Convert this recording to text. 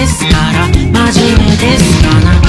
ですから真面目ですから